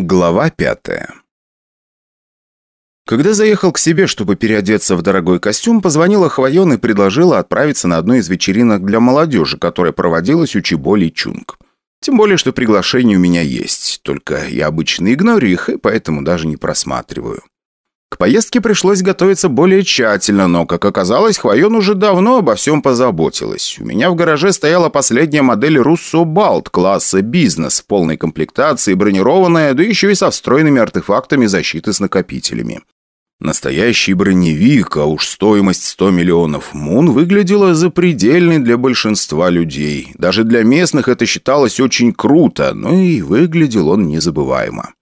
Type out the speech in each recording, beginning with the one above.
Глава пятая Когда заехал к себе, чтобы переодеться в дорогой костюм, позвонила Хвоен и предложила отправиться на одну из вечеринок для молодежи, которая проводилась у Чеболи Чунг. Тем более, что приглашение у меня есть, только я обычно игнорю их и поэтому даже не просматриваю. К поездке пришлось готовиться более тщательно, но, как оказалось, Хвоен уже давно обо всем позаботилась. У меня в гараже стояла последняя модель Руссо Балт класса «Бизнес» в полной комплектации, бронированная, да еще и со встроенными артефактами защиты с накопителями. Настоящий броневик, а уж стоимость 100 миллионов мун выглядела запредельной для большинства людей. Даже для местных это считалось очень круто, но и выглядел он незабываемо.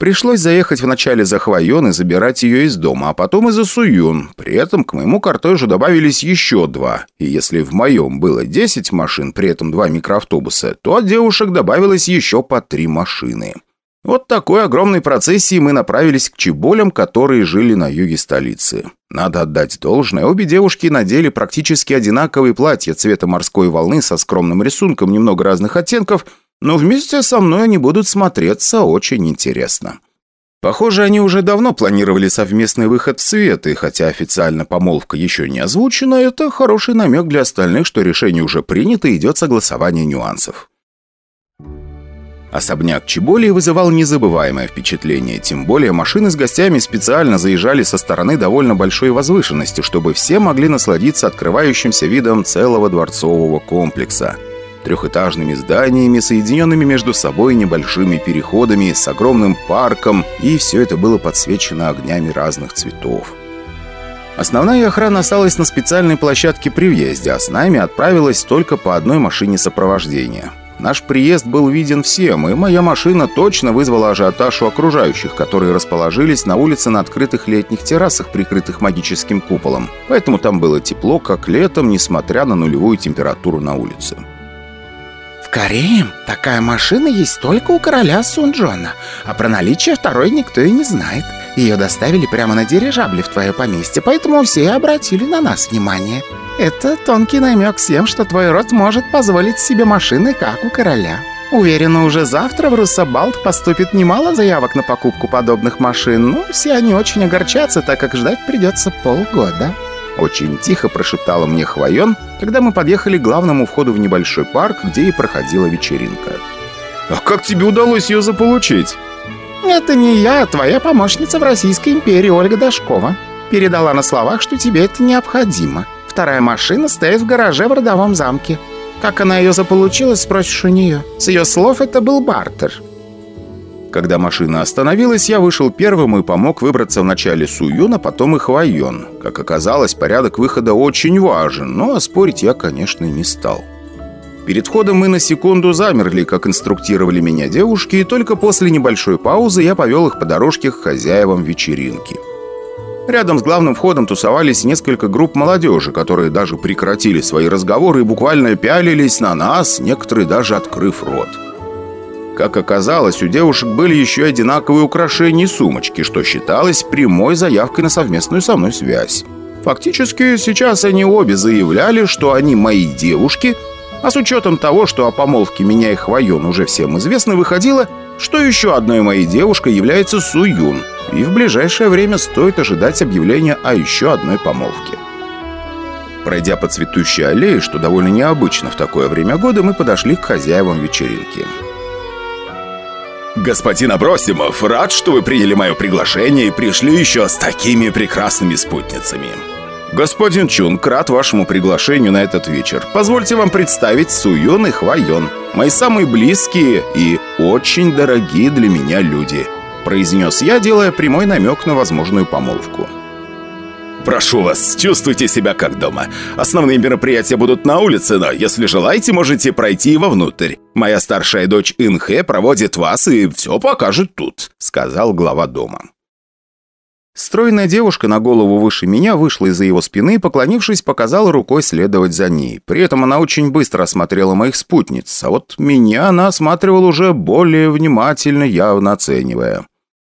Пришлось заехать вначале за Хвоен и забирать ее из дома, а потом и за Суюн. При этом к моему кортежу добавились еще два. И если в моем было 10 машин, при этом два микроавтобуса, то от девушек добавилось еще по три машины. Вот такой огромной процессии мы направились к чеболям, которые жили на юге столицы. Надо отдать должное, обе девушки надели практически одинаковые платья цвета морской волны со скромным рисунком немного разных оттенков – но вместе со мной они будут смотреться очень интересно. Похоже, они уже давно планировали совместный выход в свет, и хотя официально помолвка еще не озвучена, это хороший намек для остальных, что решение уже принято и идет согласование нюансов. Особняк Чеболи вызывал незабываемое впечатление, тем более машины с гостями специально заезжали со стороны довольно большой возвышенности, чтобы все могли насладиться открывающимся видом целого дворцового комплекса – трехэтажными зданиями, соединенными между собой небольшими переходами, с огромным парком, и все это было подсвечено огнями разных цветов. Основная охрана осталась на специальной площадке при въезде, а с нами отправилась только по одной машине сопровождения. Наш приезд был виден всем, и моя машина точно вызвала ажиотаж у окружающих, которые расположились на улице на открытых летних террасах, прикрытых магическим куполом. Поэтому там было тепло, как летом, несмотря на нулевую температуру на улице. Корее такая машина есть только у короля Сунджона, а про наличие второй никто и не знает. Ее доставили прямо на дирижабле в твое поместье, поэтому все обратили на нас внимание. Это тонкий намек всем, что твой род может позволить себе машины, как у короля. Уверена, уже завтра в Руссобалт поступит немало заявок на покупку подобных машин, но все они очень огорчатся, так как ждать придется полгода. Очень тихо прошептала мне Хвоен, когда мы подъехали к главному входу в небольшой парк, где и проходила вечеринка. «А как тебе удалось ее заполучить?» «Это не я, а твоя помощница в Российской империи Ольга Дашкова. Передала на словах, что тебе это необходимо. Вторая машина стоит в гараже в родовом замке. Как она ее заполучила, спросишь у нее. С ее слов это был бартер. Когда машина остановилась, я вышел первым и помог выбраться вначале Суюн, а потом и Хвайон. Как оказалось, порядок выхода очень важен, но спорить я, конечно, не стал. Перед входом мы на секунду замерли, как инструктировали меня девушки, и только после небольшой паузы я повел их по дорожке к хозяевам вечеринки. Рядом с главным входом тусовались несколько групп молодежи, которые даже прекратили свои разговоры и буквально пялились на нас, некоторые даже открыв рот. Как оказалось, у девушек были еще одинаковые украшения и сумочки, что считалось прямой заявкой на совместную со мной связь. Фактически, сейчас они обе заявляли, что они мои девушки, а с учетом того, что о помолвке меня и Хвоен уже всем известно, выходило, что еще одной моей девушкой является Суюн, и в ближайшее время стоит ожидать объявления о еще одной помолвке. Пройдя по цветущей аллее, что довольно необычно в такое время года, мы подошли к хозяевам вечеринки. «Господин Абросимов, рад, что вы приняли мое приглашение и пришли еще с такими прекрасными спутницами». «Господин Чунг, рад вашему приглашению на этот вечер. Позвольте вам представить Суюн и Хвайон, мои самые близкие и очень дорогие для меня люди», произнес я, делая прямой намек на возможную помолвку. Прошу вас, чувствуйте себя как дома. Основные мероприятия будут на улице, но если желаете, можете пройти вовнутрь. Моя старшая дочь Инхэ проводит вас и все покажет тут», — сказал глава дома. Стройная девушка на голову выше меня вышла из-за его спины и, поклонившись, показала рукой следовать за ней. При этом она очень быстро осмотрела моих спутниц, а вот меня она осматривала уже более внимательно, явно оценивая.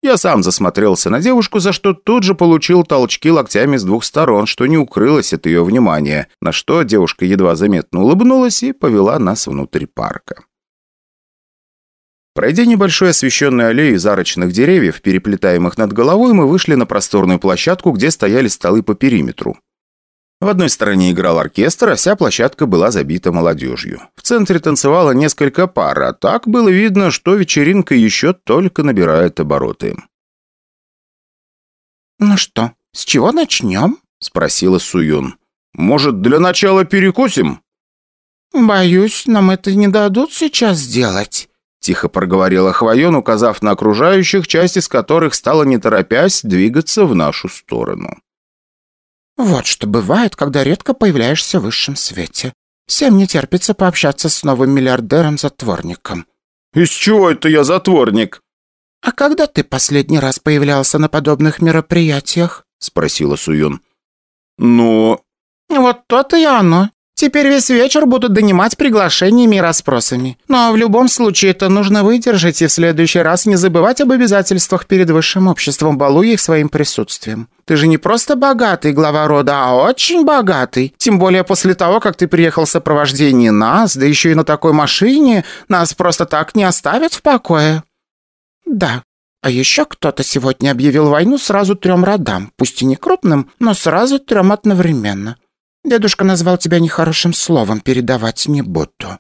Я сам засмотрелся на девушку, за что тут же получил толчки локтями с двух сторон, что не укрылось от ее внимания, на что девушка едва заметно улыбнулась и повела нас внутрь парка. Пройдя небольшой освещенной аллею из арочных деревьев, переплетаемых над головой, мы вышли на просторную площадку, где стояли столы по периметру. В одной стороне играл оркестр, а вся площадка была забита молодежью. В центре танцевало несколько пар, а так было видно, что вечеринка еще только набирает обороты. «Ну что, с чего начнем?» – спросила Суюн. «Может, для начала перекусим?» «Боюсь, нам это не дадут сейчас сделать», – тихо проговорила Хвоен, указав на окружающих, часть из которых стала не торопясь двигаться в нашу сторону. «Вот что бывает, когда редко появляешься в высшем свете. Всем не терпится пообщаться с новым миллиардером-затворником». «Из чего это я затворник?» «А когда ты последний раз появлялся на подобных мероприятиях?» — спросила Суюн. «Ну...» «Вот то-то и оно. Теперь весь вечер будут донимать приглашениями и расспросами. Но в любом случае это нужно выдержать и в следующий раз не забывать об обязательствах перед высшим обществом, балуя их своим присутствием. Ты же не просто богатый глава рода, а очень богатый. Тем более после того, как ты приехал в сопровождении нас, да еще и на такой машине, нас просто так не оставят в покое. Да, а еще кто-то сегодня объявил войну сразу трем родам, пусть и не крупным, но сразу трем одновременно. Дедушка назвал тебя нехорошим словом, передавать не буду».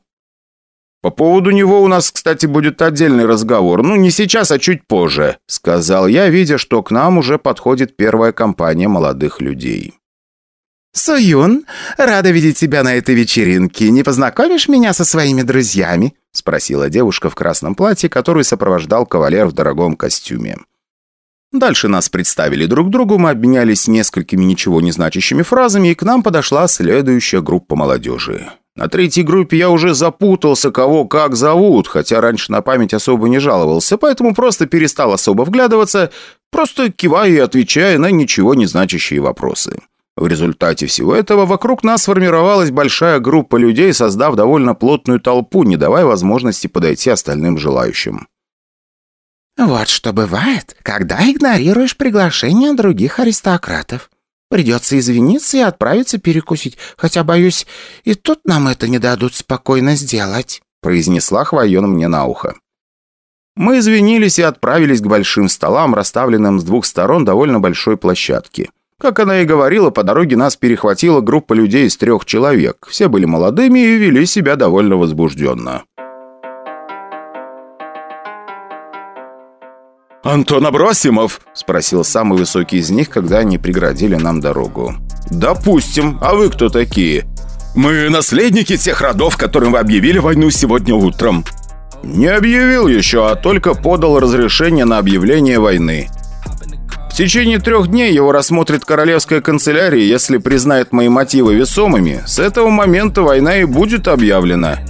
«По поводу него у нас, кстати, будет отдельный разговор. Ну, не сейчас, а чуть позже», — сказал я, видя, что к нам уже подходит первая компания молодых людей. «Суюн, рада видеть тебя на этой вечеринке. Не познакомишь меня со своими друзьями?» — спросила девушка в красном платье, которую сопровождал кавалер в дорогом костюме. Дальше нас представили друг другу, мы обменялись несколькими ничего не значащими фразами, и к нам подошла следующая группа молодежи. На третьей группе я уже запутался, кого как зовут, хотя раньше на память особо не жаловался, поэтому просто перестал особо вглядываться, просто кивая и отвечая на ничего не значащие вопросы. В результате всего этого вокруг нас сформировалась большая группа людей, создав довольно плотную толпу, не давая возможности подойти остальным желающим. «Вот что бывает, когда игнорируешь приглашение других аристократов. Придется извиниться и отправиться перекусить, хотя, боюсь, и тут нам это не дадут спокойно сделать», произнесла Хвоен мне на ухо. Мы извинились и отправились к большим столам, расставленным с двух сторон довольно большой площадки. Как она и говорила, по дороге нас перехватила группа людей из трех человек. Все были молодыми и вели себя довольно возбужденно. «Антон Абросимов?» – спросил самый высокий из них, когда они преградили нам дорогу. «Допустим. А вы кто такие?» «Мы наследники тех родов, которым вы объявили войну сегодня утром». «Не объявил еще, а только подал разрешение на объявление войны. В течение трех дней его рассмотрит королевская канцелярия, если признает мои мотивы весомыми, с этого момента война и будет объявлена».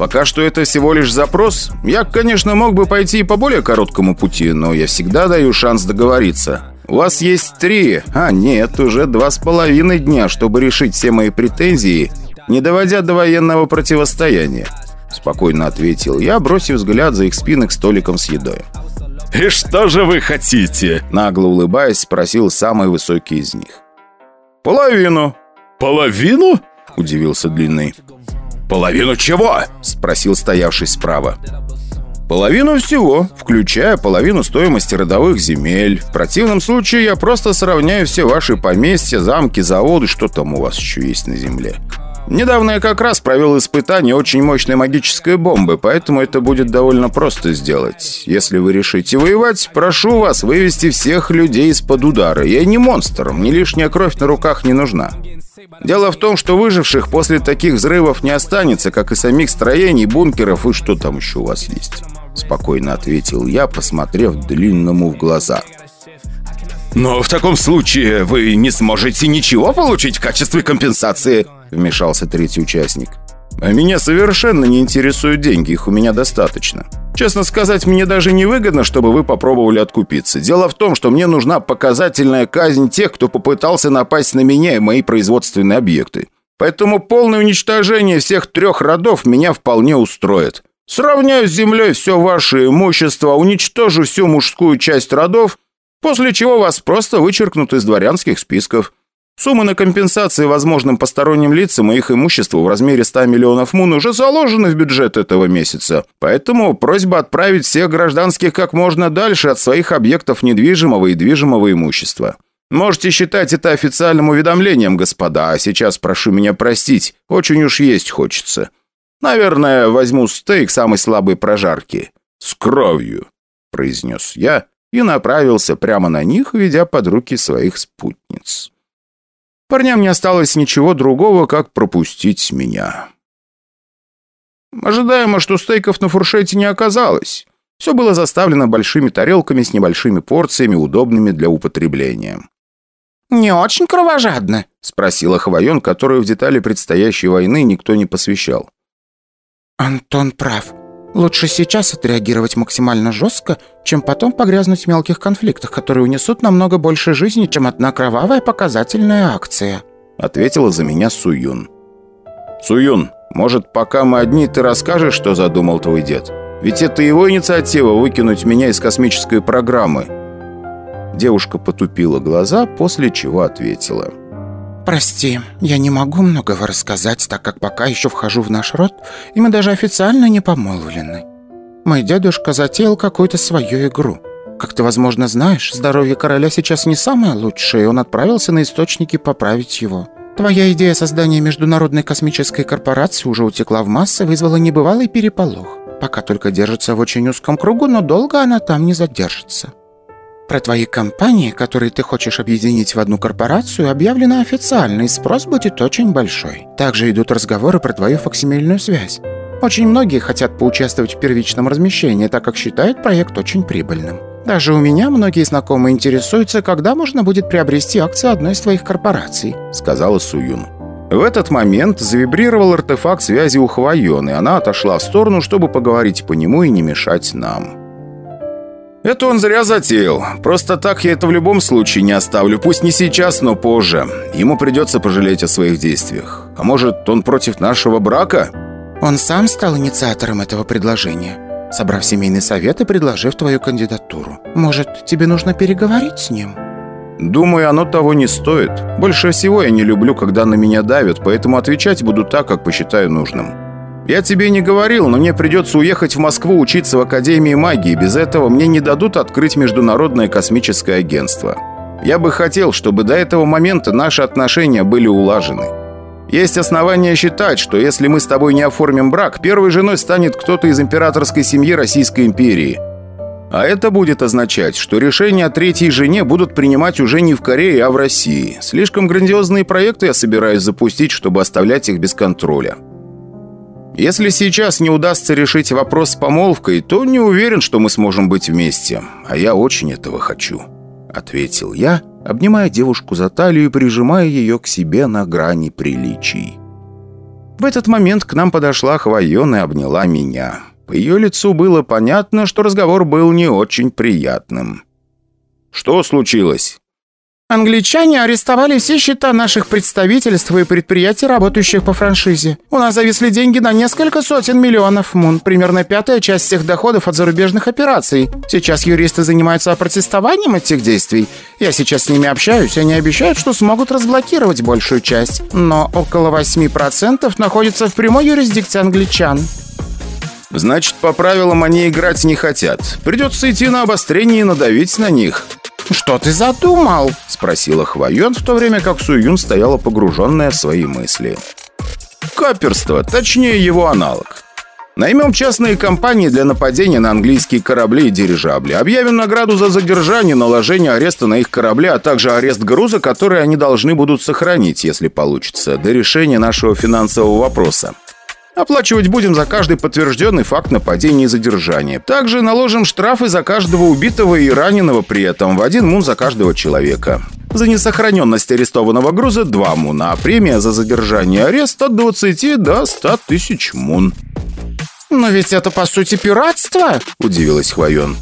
Пока что это всего лишь запрос. Я, конечно, мог бы пойти по более короткому пути, но я всегда даю шанс договориться. У вас есть три, а нет, уже два с половиной дня, чтобы решить все мои претензии, не доводя до военного противостояния. Спокойно ответил я, бросив взгляд за их спины к столикам с едой. «И что же вы хотите?» Нагло улыбаясь, спросил самый высокий из них. «Половину». «Половину?» Удивился Длинный. «Половину чего?» – спросил стоявший справа. «Половину всего, включая половину стоимости родовых земель. В противном случае я просто сравняю все ваши поместья, замки, заводы, что там у вас еще есть на земле. Недавно я как раз провел испытание очень мощной магической бомбы, поэтому это будет довольно просто сделать. Если вы решите воевать, прошу вас вывести всех людей из-под удара. Я не монстр, мне лишняя кровь на руках не нужна. Дело в том, что выживших после таких взрывов не останется, как и самих строений, бункеров и что там еще у вас есть. Спокойно ответил я, посмотрев длинному в глаза. «Но в таком случае вы не сможете ничего получить в качестве компенсации», вмешался третий участник. А меня совершенно не интересуют деньги, их у меня достаточно. Честно сказать, мне даже не выгодно, чтобы вы попробовали откупиться. Дело в том, что мне нужна показательная казнь тех, кто попытался напасть на меня и мои производственные объекты. Поэтому полное уничтожение всех трех родов меня вполне устроит. Сравняю с землей все ваше имущество, уничтожу всю мужскую часть родов, после чего вас просто вычеркнут из дворянских списков. Суммы на компенсации возможным посторонним лицам и их имуществу в размере 100 миллионов мун уже заложены в бюджет этого месяца. Поэтому просьба отправить всех гражданских как можно дальше от своих объектов недвижимого и движимого имущества. Можете считать это официальным уведомлением, господа, а сейчас прошу меня простить, очень уж есть хочется. Наверное, возьму стейк самой слабой прожарки. С кровью, произнес я и направился прямо на них, ведя под руки своих спутниц. Парням не осталось ничего другого, как пропустить меня. Ожидаемо, что стейков на фуршете не оказалось. Все было заставлено большими тарелками с небольшими порциями, удобными для употребления. «Не очень кровожадно?» — спросила Хвоен, которую в детали предстоящей войны никто не посвящал. «Антон прав. Лучше сейчас отреагировать максимально жестко, чем потом погрязнуть в мелких конфликтах, которые унесут намного больше жизни, чем одна кровавая показательная акция», — ответила за меня Суюн. «Суюн, может, пока мы одни, ты расскажешь, что задумал твой дед? Ведь это его инициатива выкинуть меня из космической программы». Девушка потупила глаза, после чего ответила. «Прости, я не могу многого рассказать, так как пока еще вхожу в наш род, и мы даже официально не помолвлены. Мой дедушка затеял какую-то свою игру. Как ты, возможно, знаешь, здоровье короля сейчас не самое лучшее, и он отправился на источники поправить его. Твоя идея создания Международной космической корпорации уже утекла в массы, вызвала небывалый переполох. Пока только держится в очень узком кругу, но долго она там не задержится. Про твои компании, которые ты хочешь объединить в одну корпорацию, объявлено официально, и спрос будет очень большой. Также идут разговоры про твою фоксимильную связь. Очень многие хотят поучаствовать в первичном размещении, так как считают проект очень прибыльным. Даже у меня многие знакомые интересуются, когда можно будет приобрести акции одной из твоих корпораций», — сказала Суюн. В этот момент завибрировал артефакт связи у Хвоен, и она отошла в сторону, чтобы поговорить по нему и не мешать нам. Это он зря затеял. Просто так я это в любом случае не оставлю. Пусть не сейчас, но позже. Ему придется пожалеть о своих действиях. А может, он против нашего брака? Он сам стал инициатором этого предложения, собрав семейный совет и предложив твою кандидатуру. Может, тебе нужно переговорить с ним? Думаю, оно того не стоит. Больше всего я не люблю, когда на меня давят, поэтому отвечать буду так, как посчитаю нужным. Я тебе не говорил, но мне придется уехать в Москву учиться в Академии магии. Без этого мне не дадут открыть Международное космическое агентство. Я бы хотел, чтобы до этого момента наши отношения были улажены. Есть основания считать, что если мы с тобой не оформим брак, первой женой станет кто-то из императорской семьи Российской империи. А это будет означать, что решения о третьей жене будут принимать уже не в Корее, а в России. Слишком грандиозные проекты я собираюсь запустить, чтобы оставлять их без контроля. Если сейчас не удастся решить вопрос с помолвкой, то не уверен, что мы сможем быть вместе. А я очень этого хочу», — ответил я, обнимая девушку за талию и прижимая ее к себе на грани приличий. В этот момент к нам подошла Хвоен и обняла меня. По ее лицу было понятно, что разговор был не очень приятным. «Что случилось?» Англичане арестовали все счета наших представительств и предприятий, работающих по франшизе. У нас зависли деньги на несколько сотен миллионов мун, примерно пятая часть всех доходов от зарубежных операций. Сейчас юристы занимаются опротестованием этих действий. Я сейчас с ними общаюсь, они обещают, что смогут разблокировать большую часть. Но около 8% находится в прямой юрисдикции англичан. Значит, по правилам они играть не хотят. Придется идти на обострение и надавить на них. «Что ты задумал?» — спросила Хвоен, в то время как Суюн стояла погруженная в свои мысли. «Каперство, точнее его аналог. Наймем частные компании для нападения на английские корабли и дирижабли. Объявим награду за задержание, наложение ареста на их корабли, а также арест груза, который они должны будут сохранить, если получится, до решения нашего финансового вопроса. Оплачивать будем за каждый подтвержденный факт нападения и задержания. Также наложим штрафы за каждого убитого и раненого при этом в один мун за каждого человека. За несохраненность арестованного груза 2 муна, а премия за задержание и арест от 20 до 100 тысяч мун. «Но ведь это, по сути, пиратство!» – удивилась Хвоен.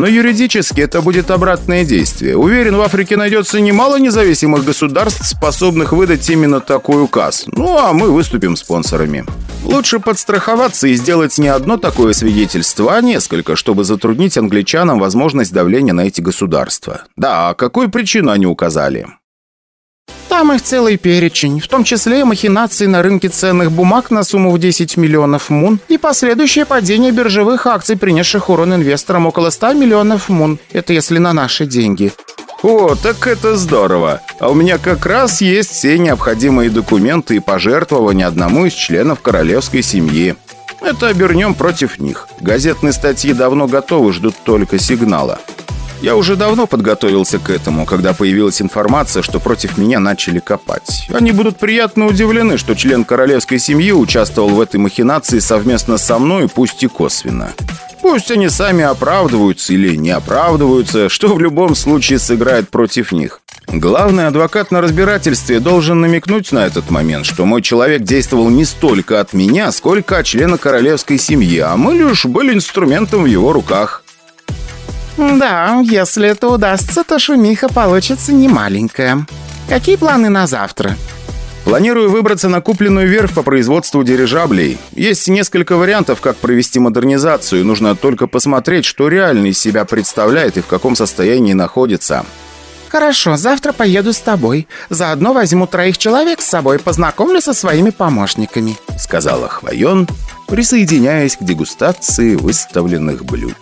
Но юридически это будет обратное действие. Уверен, в Африке найдется немало независимых государств, способных выдать именно такой указ. Ну, а мы выступим спонсорами. Лучше подстраховаться и сделать не одно такое свидетельство, а несколько, чтобы затруднить англичанам возможность давления на эти государства. Да, а какую причину они указали? Там их целый перечень, в том числе и махинации на рынке ценных бумаг на сумму в 10 миллионов мун и последующее падение биржевых акций, принесших урон инвесторам около 100 миллионов мун. Это если на наши деньги. «О, так это здорово! А у меня как раз есть все необходимые документы и пожертвования одному из членов королевской семьи. Это обернем против них. Газетные статьи давно готовы, ждут только сигнала. Я уже давно подготовился к этому, когда появилась информация, что против меня начали копать. Они будут приятно удивлены, что член королевской семьи участвовал в этой махинации совместно со мной, пусть и косвенно. Пусть они сами оправдываются или не оправдываются, что в любом случае сыграет против них. Главный адвокат на разбирательстве должен намекнуть на этот момент, что мой человек действовал не столько от меня, сколько от члена королевской семьи, а мы лишь были инструментом в его руках. Да, если это удастся, то шумиха получится немаленькая. Какие планы на завтра? Планирую выбраться на купленную верфь по производству дирижаблей. Есть несколько вариантов, как провести модернизацию. Нужно только посмотреть, что реально из себя представляет и в каком состоянии находится. Хорошо, завтра поеду с тобой. Заодно возьму троих человек с собой, познакомлю со своими помощниками», — сказала Хвоен, присоединяясь к дегустации выставленных блюд.